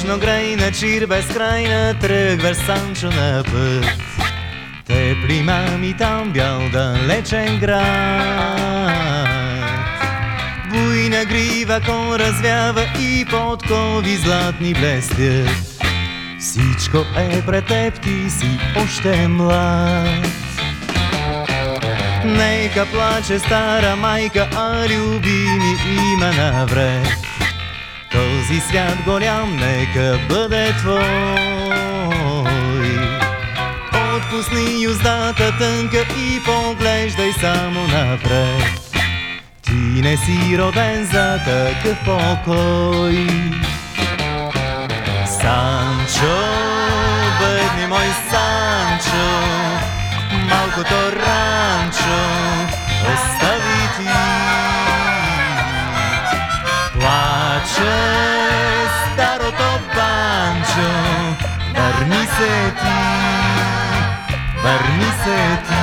Нощно грейна чир безкрайна тръгваш Санчо на път. Те примами там бял далечен град. Буйна грива кон развява и подкови златни блестят. Всичко е пред теб, ти си още млад. Нека плаче стара майка, а любими има навред Този свят голям, нека бъде твой. Отпусни юздата тънка и поглеждай само напред. Ти не си роден за такъв покой. Санчо, бедни мой Санчо, малкото ранчо C'è staro to bancio, barniseti, barniseti.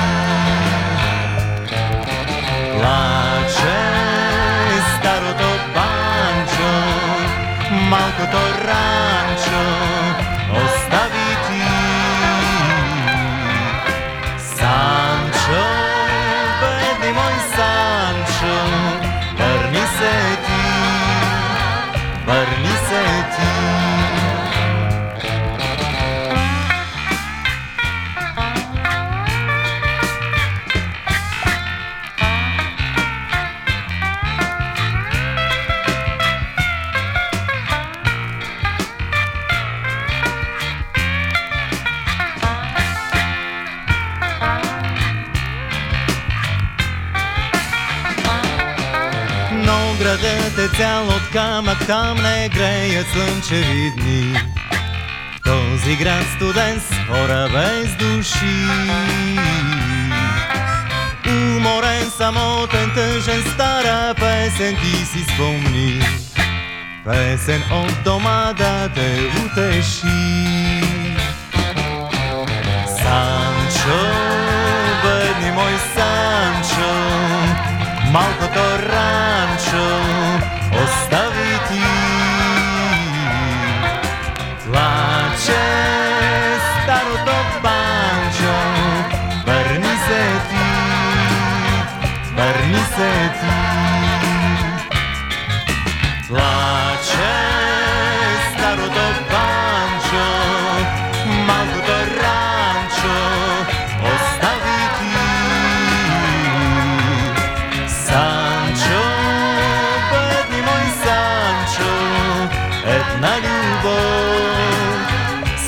La c'è staro to bancio, malco to rancio. Парни сойти. Градът е цял от камък, там не греят слънчеви дни. Този град студен с хора без души. Уморен, самотен, тъжен, стара песен ти си спомни. Песен от дома да те утеши. Санчо, бедни мой Санчо, малкото ранчо mjeseci Plače staro do pančo Malo do rančo Ostaviti Sančo Bedni moj Sančo Etna ljubov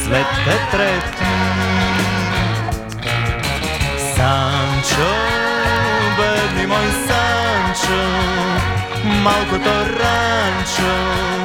Svet te tretki Sančo трети. Санчо, бедни